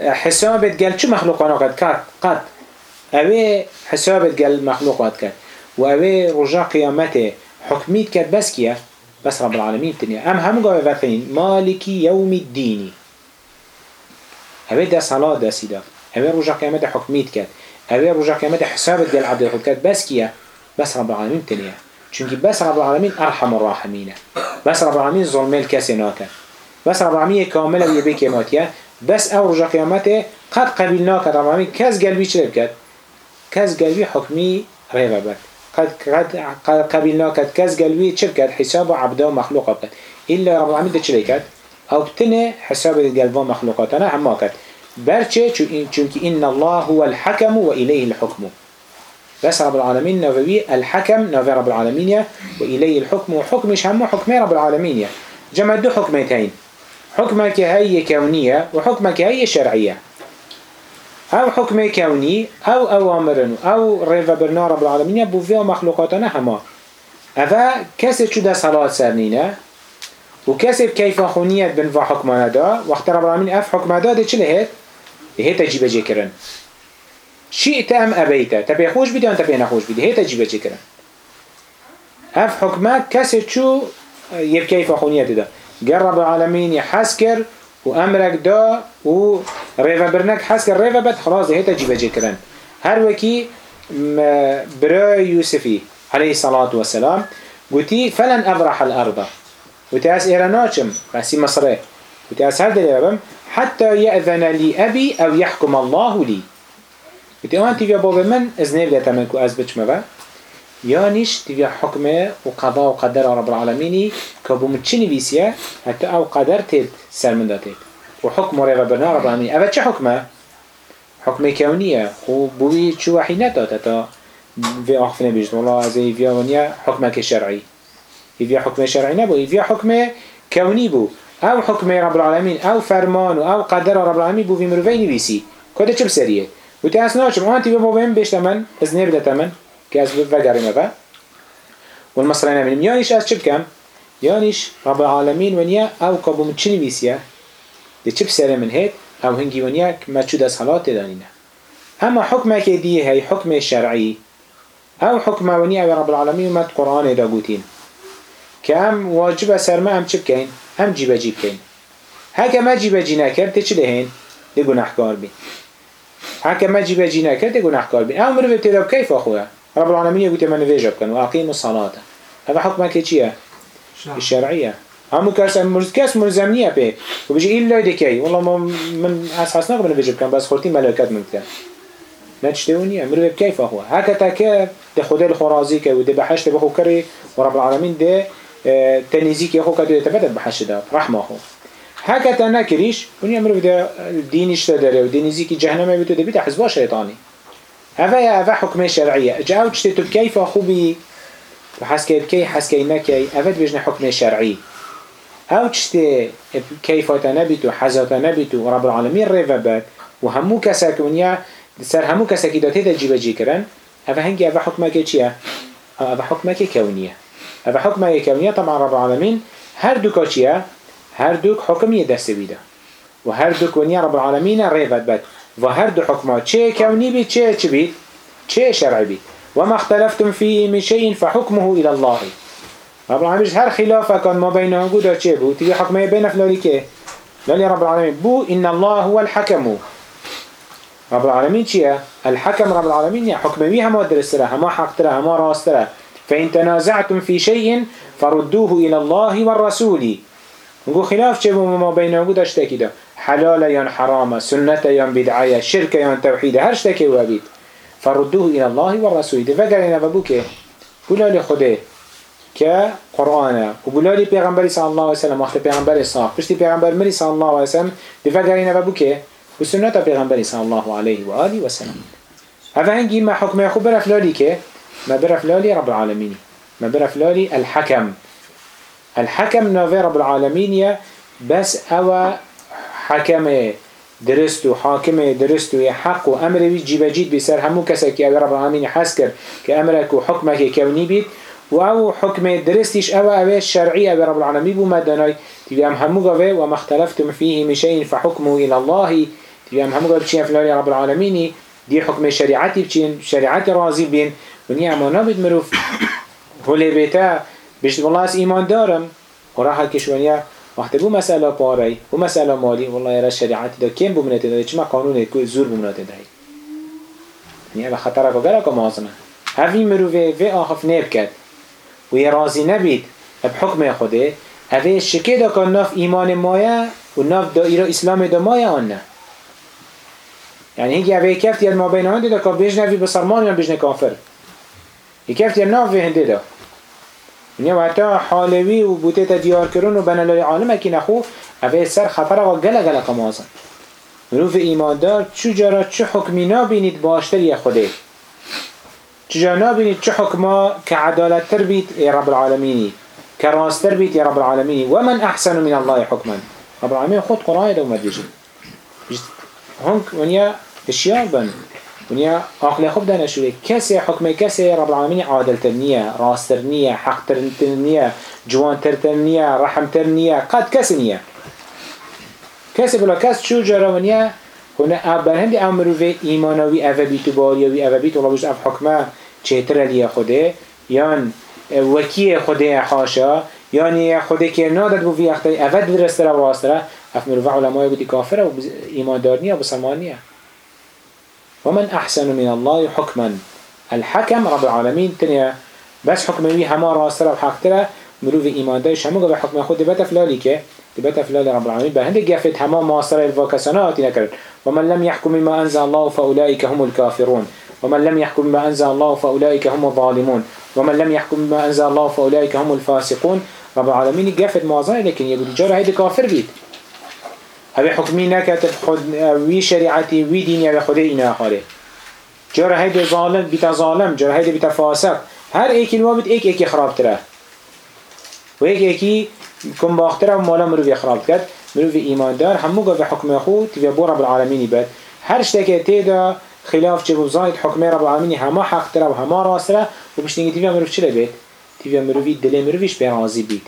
حسابت قال شو مخلوقات قد قد. قد اوه حسابت قال مخلوقات قد و اوه رجاء قيامته حكميت كد بس كيه بس رب العالمين تنيا. أم هم قوي بثين مالك يوم الدين. هبه ده صلاة ده سيدا هبه رجع كامت حكميت كات. هبه رجع كامت حسابت جل عبد الخد كات. بس كيا؟ بس رب العالمين تنيا. كي بس رب العالمين أرحم الراحمين. بس رب العالمين ظلم الكاسي ناكا. بس رب العالمين كاملة ويبه ماتيا بس أو رجع كامته قد قبلناك رب العالمين. كاس قلبي شرب كات؟ كاس قلبي حكمي ريبا قد قد قبیل ناکد کس قلبی چه بکد؟ حساب عبده و مخلوق بکد إلا رب العالمين ده بکد؟ أو بتنه حساب و مخلوقاتنا هم ماكد برچه چونك إن الله هو الحكم وإليه الحكم. بس رب العالمين نووي الحكم نووي رب العالمين وإليه الحكم. وحكمش هم حكم رب العالمين جمع دو حكمتين. حكمك هي كونية وحكمك هي شرعية. أو حكم كوني أو أوامر أو ريفا برنا رب العالمين بو فيها مخلوقاتنا هما أفا كسب شو ده صلاة سرنينة وكسب كيف خونية بنفع حكمنا دا وقت رب العالمين أف حكم دا ده چه لهت؟ هي تجيب جكرن شئت أم أبيت تبي خوش بدي أن تبي نخوش بدي هي تجيب جكرن أف حكمك كسب شو يب كيف خونية ده رب العالمين يحسكر وأمرك دا و ريفا برنك حسكر ريفا بد خلاص هيتا جيبا جكرن هر وكي برا يوسفي عليه الصلاة والسلام قلتي فلن أبرح الأرض. قلتي أس إيراناتشم بسي مصري قلتي أس هل دليل حتى يأذن لي أبي أو يحكم الله لي. قلتي أنت يا بابا من إذنه بدأت منكو أزبتش مبا؟ يانيش تبيا حكمه وقضاء وقدر رب العالمين كابو متشني بيسيا حتى او قدر تيد سلمن داتيد وحكم برنا رب العالمين اول چه حكمه؟ حكمه كونية وبوي چو وحي نتاتا تا في اخفنا بيجد والله ازي فيا ونيا حكمك الشرعي فيا حكمه شرعي نبو فيا حكمه كوني بو او حكمه رب العالمين او فرمان او قدر رب العالمين بو في مروفين بيسي كده چه بسريه وتأسناش ما انت بابا بهم بيش تمن ازنه بده تمن که از وگرمه و والمصرين من يانيش از چه بكم يانيش رب العالمين ونيا او من چني بيسيا دي چه بسر من هيت او هنگي ونيا ما چود از حالات دانينا اما حكمك دي هي حكم شرعي او حكم ونيا رب العالمين ومد قرآن دا قوتين كام واجب سر ما هم چه بكين هم جيبا جيب كين هكا ما جينا كر تي چه دهين دي گناحكار بين هكا ما جيبا جينا كر دي گناحكار بين او مروف تلاب كيف اخويا رب العالمين يقول تمن فيجا بكن وأقيموا الصلاة. هذا حكم كتيا الشرعية. هم كاس مرز كاس مرزمنية به وبيجي إلا دكاي والله ما من أساس نقبل فيجا بكن بس خورتي ملائكات من بكن نتشتوني مروي كيف هو؟ هكا تك ده خدال خرازي كي وده بحش بخو كري ورب العالمين ده آه، تنزيك يا يخو كده تبدأ بحش ده رحمة هو. هكا تناكريش ونيا مروي ده دينيش تدري ودينزيك جهنم يبتدي بيتحزبوا شيطاني. هذا هذا حكم شرعية. جاو تشتتو كيف أخوبي حسكي بكي حسكي نكي. أفد بيجنا حكم شرعي. أو تشتي كيف تنبتو حزا تنبتو رب العالمين ريفا بات وهمو كساك سر همو كساكي داتي دا جيبا جي هذا هنجي هذا حكمك چيا؟ هذا حكمك كونية هذا حكمك كونية طبعا رب العالمين هر دوكا چيا؟ هر دوك حكمية دست بيدا. و هر دوك ونيا رب العالمين ريفت بات و هر دو حكمات چه كوني بيت چه چه بيت چه شرعي بيت وما اختلفتم فيه من شيء فحكمه إلى الله. رب العالمين هر خلافة كان ما بينه قودا چه بو تيجي حكمه بين فلالي كه لالي رب العالمين بو إن الله هو الحكم رب العالمين چيه الحكم رب العالمين يا حكمه بيها ما درستره هما حقتره هما راستره فإن تنازعتم في شيء فردوه إلى الله والرسول. نقول خلاف چه بو ما بينه قودا اشتكي ده حلال يان حرام سنة يان بدعية شرك يان توحيد هر اشتكي وابيد فردوه إلى الله والرسول ده فقرنا ببوكه بولا لخده كقرآن وبولا لبيغمبر صلى الله عليه وسلم وقت بيغمبر صاح بشتي بيغمبر مري صلى الله عليه وسلم ده فقرنا ببوكه وسنة بيغمبر صلى الله عليه وآله وسلم هذا هنجي ما حكم يخو برف لالي كه ما برف لالي رب العالمين ما برف لالي الحكم الحكم نوفي رب العالمين بس أو حكم درست و حاكم درست و حق و امر بي جيب جيد بسر. همو كسا كي رب العالمين حسكر كأمرك و حكمك كوني بيت و او حكم درستش او او شرعي او رب العالمين بو مدناي تبي ام همو قوي وما اختلفتم فيه من شيء فحكمه الى الله. تبي ام همو قوي بچين فلاني رب العالمين دي حكم شريعتي بچين شريعتي راضي بين ونيا امانا بيت مروف هولي بيتا بيشت والله اس ايمان دارم. وراحة كشوانيا وقت بو مسألة باري بو مسألة مالي والله يرى الشريعات دا بو منته دا چما قانون كو زور منته دا يعني هذا خطرك وقالك مازنه هفي مروفي في آخف نبكت ويرازي نبيت بحكم خوده هذا الشكي دا كان ناف إيمان مايا وناف دائرة إسلام دا مايا آنه يعني هيك هذا كيف يد ما بين هنده دا كان بيجنه في بسرمان يا بيجنه كافر يكيف يد ناف هنده دا ونیا و حتی حالوی و بوته تا دیار کرون و بنالای عالم اکی نخو اوه سر خطر و گله گله قمازن مروف ایماندار چو جارا چو حکمی نابینید باشتر یه خوده چو جارا نابینید چو حکما که عدالت تر بید ای رب العالمینی که راستر بید ای رب العالمینی و من احسن من الله حکما رب العالمین خود قرآن دو مدوشید هنک ونیا اشیار بند ونیا عقل خوب دانشوره کسی حکم کسی رب العالمین عادل ترنیه راست ترنیه حق ترنیه جوان ترنیه رحم ترنیه قد کسی نیه. کسی بلا کس چو جرا ونیا هنا بر هندی امرو و ایمانوی اوه بیتو باریوی اوه بیتو الله بجد اف حکمه چهتر لیه خوده. یان وکی خوده حاشا یعنی خوده که نادد بو فی اختری اوه درسته را واسطه اف مروف علمای بودی کافره و ایمان دار نیه و بسلمان ومن أحسن من الله حكما. الحكم رب العالمين تنيا بس حكم بي هما راسرة وحقترة مروف إيمان دايش همو قبل حكم خود دبتا فلالي كه دبتا فلالي رب العالمين بهند قفت هما ماصرة الفاكسانات نكرت ومن لم يحكم بما أنزل الله فأولئك هم الكافرون. ومن لم يحكم بما أنزل الله فأولئك هم الظالمون. ومن لم يحكم بما أنزل الله فأولئك هم الفاسقون. رب العالمين قفت مازن لكن يقول جار هيدا كافر بيت هذا حكمي نكت خد وي شريعتي وي ديني على خده إنا خاله جرى هيدا ظالم بيتا ظالم جرى هيدا بيتا فاسق. هر ايكي الوابد ايك ايكي خراب تره. وهيك ايكي كم باختره ومالا مروفي خراب كد مروفي ايمان دار همو قد حكم خو تبي بو رب العالمين بد. هر شتاكي تيدا خلاف جبو زايد حكم رب العالمين هما حق تره وهما راسره وبشتنجي تبي مروف چلا بيت تبي مروفي دلي مروفيش برازي بيت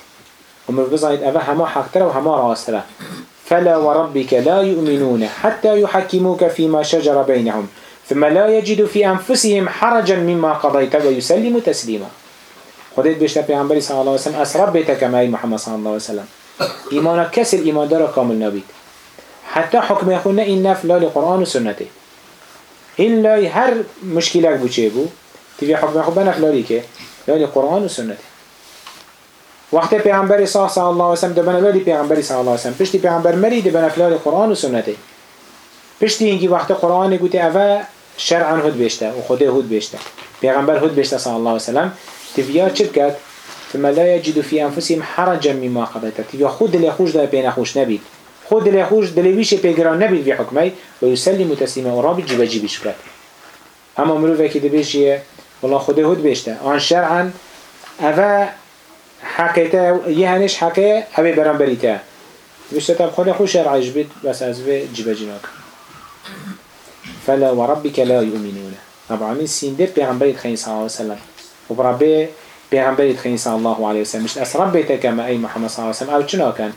ومروف زايد اوه هما حق تره وهما راسره فلا وربك لا يؤمنون حتى يحكموك فيما شجر بينهم ثم لا يجد في أنفسهم حرجا مما قضيت ويسلم تسليما. خديت بيشتر في عمبالي صلى الله عليه وسلم اسرب بیتا محمد صلى الله عليه وسلم. إيمانك كسر إيمان دارا کامل النبي حتى حكم يخونا إن نفلا لقرآن وسنته إن لاي هر مشكلة بوشيبو تبي حكم يخونا نفلا لك لا لقرآن وسنته وقت پیغمبر صلی الله علیه و سلم دبن لالی پیغمبر صلی الله علیه و سلم پشتی پیغمبر مری دبن فلال قرآن و سنته پشتی اینکه وقت قرآن گوته اوه شرعا هود بیشته و خود هود بیشته پیغمبر هود بیشته صلی الله علیه و سلم تفیا چه کرد ثم لا يجد في انفسهم حرجا مما قضيت تفیا خود دل خوش داره بین خوش نبید. خود دل خوش دل ویش پیگران نبید في حکمی. و یسلم تسلیما و رابط جیب جیبش کرد اما مروفه که دبیشیه والله خود هود بیشته آن شرعا اوه حقیقتا یه هنش حقه اوه برام بریته. بشته طب خود خوش شرعش بید بس از وی جیب جناک فلا وربك لا يؤمنون رب العالمين سينده پیغمبر خين صلى الله عليه وسلم وبربه پیغمبر خين صلى الله عليه وسلم مش أسرب بيتك كما أي محمد صلى الله عليه وسلم أو چنا كان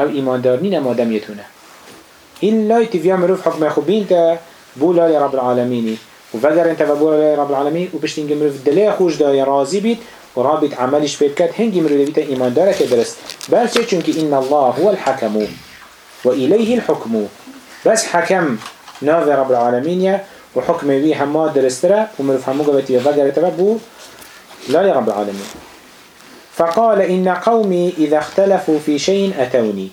أو إيمان دارنين ما دم يتونه إلا يتفيا مروف حكم خوبين تا بولا لرب العالمين وفجر انت بولا لرب العالمين وبشتنج مروف دليا خوش دا راضي بيت ورابط عملش بيبكت هنجي مروف بيتا إيمان دارك درست. بل چونك إن الله هو الحكم وإليه الحكم بس حكم ناف رب العالمين وحكم بي هما درسترا ومروف همو قبتي تببو لا يا رب العالمين فقال إن قومي إذا اختلفوا في شيء أتوني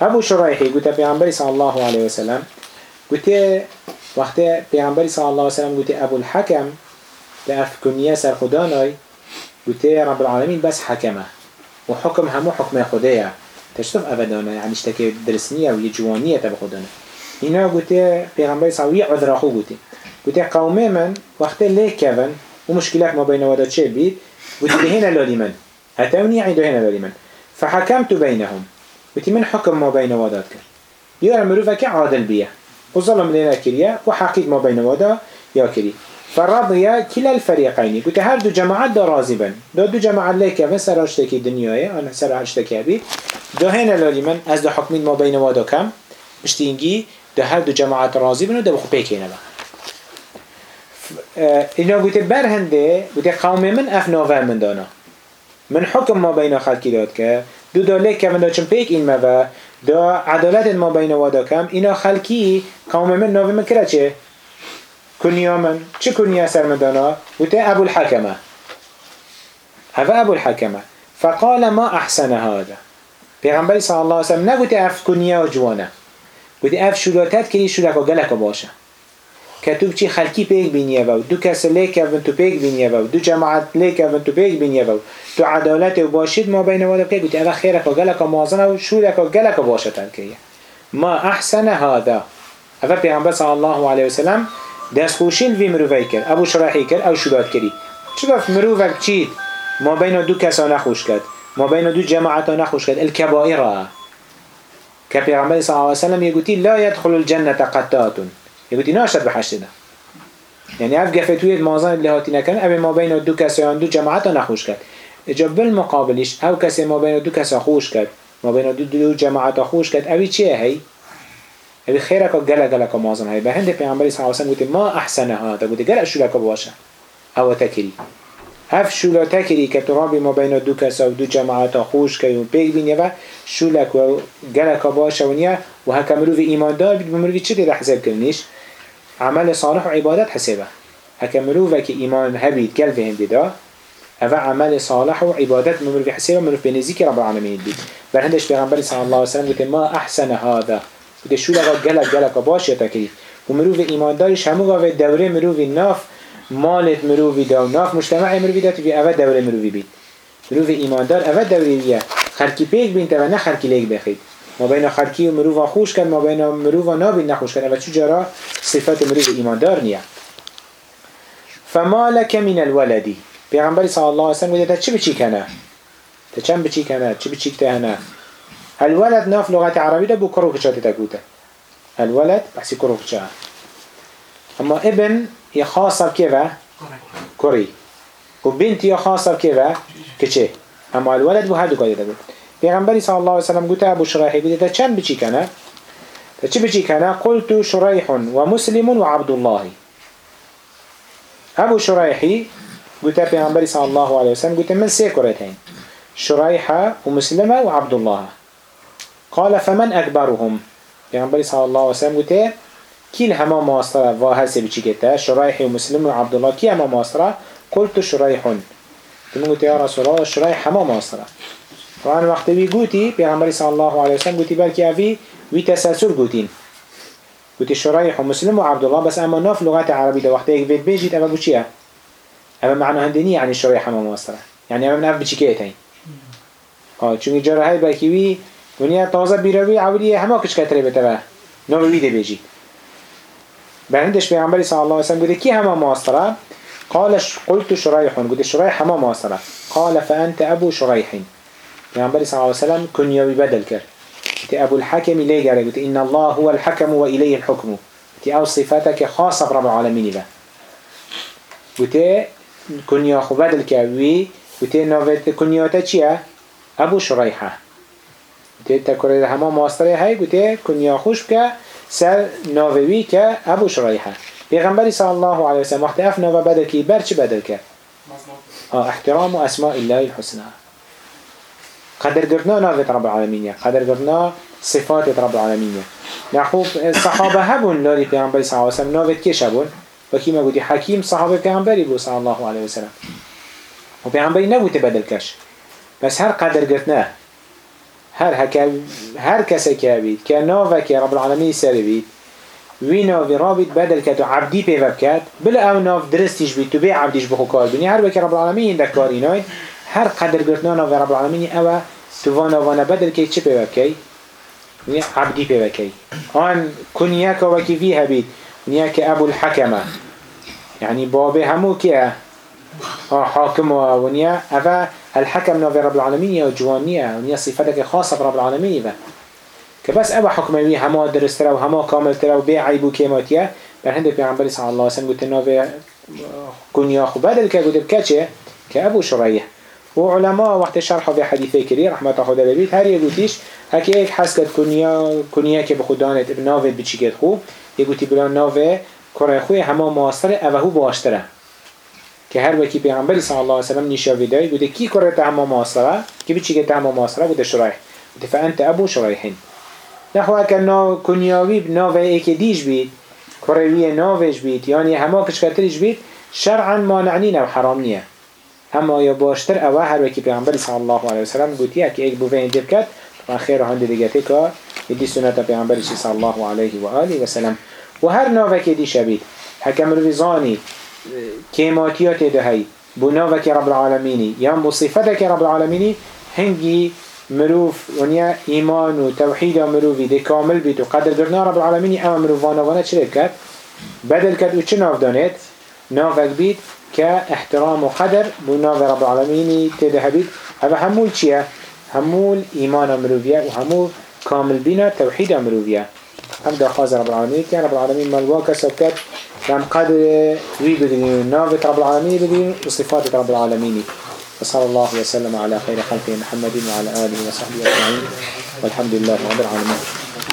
أبو شريحي قلت بيعنبري صلى الله عليه وسلم قلت وقت بيعنبري صلى الله عليه وسلم قلت أبو الحكم لأف كنية سر خداناي قلت رب العالمين بس حكمه. وحكم همو حكم خدايا. تشتف أبدانا يعني اشتكي درسنية ويجوانية تبع خدانا هنا قلت صلى الله عليه وسلم قلت. قلت قومي من وقت ليه كفن ومشكلات ما بين ودا تشيل بيت قلت هنا لولي من. هتوني يعني هنا لولي من. فحكمت بينهم. قلت من حكم ما بين ودات كر يرى مروفك عادل بيه وظلم لنا كريا وحقيق ما بين ودا يا كري فرضي كلا الفريقين. قلت هر دو جماعات دا راضبا دو دو جماعات ليك فسر اشتكي دنياي انا سر اشتكي ابي دو هنا لولي من از دو حكمين ما بين ودا كم بشتينجي دو هر دو جماعات راضبا ودو بخو بيكينا بقى اینا گوته بر هنده گوته من اف من دانا. من حکم ما بین خلقی داد که دو داله که من دا چون پیک این موا دا عدالت ما بین وادا کم. اینا خلقی قوم من ناوه من چه؟ کنیا من چه کنیا سر من دانا؟ گوته أبو الحکمه هذا أبو الحکمه فقال ما أحسن هذا؟ پیغمبری صلی الله علیه وسلم نگوته اف کنیا و جوانه گوته اف شلاتت کری شلکا گلکا باشه. که تو بچی خلکی پیک بینیه و دو کس لیک اون تو پیک بینیه و دو جماعت لیک اون تو پیک بینیه و تو عدالت و باشید ما بین وادا که گوتی اگه خیره که گلک موازنه و شوره که گلک باشه تنکیه ما أحسن هذا. اول پیغمبر صلی الله علیه وسلم دست خوشین وی مروفی کرد ابو شرحی کرد او شداد کری چرا مروفک چید ما بین دو کسا نخوش کرد. ما بین دو جماعت نخوش کرد. الكبائره که پیغمبر صلی الله علیه وسلم یگوتی لا يدخل الجنة قطاتون. يقولي ناشد بحشت ده يعني اف قفتوية مازان اللي هاتي نكن ابي ما بين دو كسي دو جماعات نخوش كد اجا بالمقابلش او كسي ما بين دو كسي خوش كد ما بين دو دو جماعات خوش كد اوي چيه هي اوي خيرك قلق قلق مازن هي بهند پیغمبر صلى الله عليه وسلم ما احسن هذا؟ قلت قلق شو لك بواشا او تكري. هف شو لا تكري كترابي ما بين دو كسي دو جماعات خوش كد و بين يبا شو لك و قلق بواشا ونيا وهكا مروفي ايمان دار بيد مروفي چه دي حساب عمل صالح وعبادات حسابه هكا مروفك إيمان هبيد قلب هندي دا. هذا عمل صالح وعبادات مروف حسابه مروف بنزيك رب العالمين بيد بل هندش پیغمبر صلى الله عليه وسلم ما أحسن هذا. قلت شو لغا قلق قلق باش يتكري ومروف إيمان دارش همو غاوه دوره مروف ناف مالت مروف دا وناف مجتمع مروف دا تبي أول دوره مروف بيد مروف إيمان دار أول دوره بيه خلقي بيك بين تبا نخلقي ليك بخيد ما بين خلقی و مروفا خوش کرد ما بین مروفا نابی نخوش کرد و چو جرا صفت مروف ایماندار نیه فما لك من الولدی پیغمبر صلی الله علیه وسلم گفت چه بچی کنه؟ تا چند بچی کنه؟ چه بچی کنه الولد ناف لغت عربی ده بو کرو الولد بحثی کرو اما ابن یه خاصه كيفا كوري. وبنت يا خاصة كيفا كچه. اما الولد بو هادو قاعدة تقول پیغمبری صلی الله علیه وسلم گفت ابو شریح گفت چند بچی کنه؟ تا چی بچی کنه؟ قلت شریح و مسلم و عبد الله ابو شریحی گفت پیغمبری صلی الله علیه وسلم گفت من سه کرتين شریح و مسلم و عبد الله قال فمن اكبرهم پیغمبری صلی الله علیه وسلم گفت كيل هما ماسترا؟ و هل سي بچی و مسلم و عبد الله كي هما ماسترا؟ قلت شريح تمو قلت يا رسول الله شريح حما ماصرة طبعا وقت بي قوتي بيغمبري صلى الله عليه وسلم قوتي بلكي أفي وي تسلسل قوتين قوتي شريح ومسلم وعبد الله بس أما ناف لغات عربية ده. وقت يكفيت بيجيت أما بوشيا أما معنى هندني يعني شريح حما ماصرة يعني أما ناف بچيكيتين اه چونك جاره هاي بلكي وي ونیا تازه بیروی عولی همه کش کتره بتوه نو بیده بیجی بعدش پیامبری صلی الله علیه و سلم گفت کی همه ماستره قال قلت شريح قلت شريح همه ماستره قال فانت ابو شريح پیامبری صلی الله علیه و سلم کنیاوی بدل کرد. قلت ابو الحكم ليه قال قلت الله هو الحكم واليه الحكم قلت او صفاتك خاصه برب العالمين با قلت کنیا خو بدل کرد وی قلت نوبت کنیاتا چیه؟ ابو شريحه تی تکره همه ماستره های گوته کنیا خوش که سر ناوی که ابو شرایحه پیغمبری صلی الله علیه وسلم وقت اف ناو بدل کی بر چی بدل که؟ احترام اسماء الله الحسنى. قدر قرنا ناوت رب العالمين قدر قرنا صفات رب العالمين نحوب الصحابة هبون لالي پیغمبری صلی الله علیه وسلم. ناوت کش هبون؟ وكي ما قلت حكيم صحابة پیغمبری بو صلی الله علیه وسلم. و پیغمبری نبوت بدل کش. بس هر قدر قرتناه هر هكا هر كسا كابيد كنافا كي رب العالمين سري بيت وی ناوی رابط بدل کت و عبدی پیوب کت بلا او ناف درستیش بید تو بی عبدیش بخو کار بینی. هر وکی رب العالمین در کار اینای هر قدر گرتنا ناوی رب العالمین او تو وانا وانا بدل که چه پیوب کی؟ عبدی پیوب کی. آن کنیه که وکی فی هبید کنیه که ابو الحکمه. يعني بابي همو كيه حاكم ونيا أفا الحكم نوفي رب العالمين يا جوانية ونيا صفتك خاصة برب العالمين. با كبس أبا حكمي هما درست ترى وهما كامل ترى وبي عيبو كيماتيا بل هندك صلى الله عليه وسلم قلت نوفي كنيا خو. بدل كه قلت بكاتشه كأبو شريح وعلماء وقت شرحوا في حديثي كري رحمة خدا ببيت هر يقوليش هكي ايك حسكت كنيا كنيا كي بخدانت بناوه بچيكت خو يقولي بلا ناوه كره خوی همه ماستره او هو باشتره. که هر وکی پیغمبر صلی الله علیه و سلم نشاوی دای بوده کی کره تا همه ماستره کی بچی که تا همه ماستره بوده شرایح؟ بوده فانت ابو شرایحین نخو اکر نا کنیاوی ناوه ای که دیش بید کروی ناوش بید یعنی همه کشکترش بید شرعا مانعنین او حرام نیه. اما یا باشتر او هر وکی پیغمبر صلی الله علیه و سلم گوتیه که ایک بوین دیر کد طبعا خیر هنده دیگه که یدی سنت صلی الله علیه و آله و سلم. و هر ناوکی دی شبید حکم رویزانی کیماتیات ده هی بو ناوکی رب العالمینی یا بو صفتک رب العالمینی هنگی مروف ونیا ایمان و توحید مروفی ده کامل بید و قدر درنا رب العالمینی اما مروفانا وانا چه کرد؟ بدل کرد و چه ناف دانید؟ ناوک بید که احترام و قدر بو ناو رب العالمینی تده بید هذا همول چیه؟ همول ایمان مروفیه و همول كامل بينا توحيد مروفيا هم دا خاز رب العالمين كان رب العالمين ملوا كسب كان قدر وي بدين نافت رب العالمين بدين وصفات رب العالمين. وصلى الله وسلم على خير خلقه محمد وعلى آله وصحبه أجمعين. والحمد لله رب العالمين.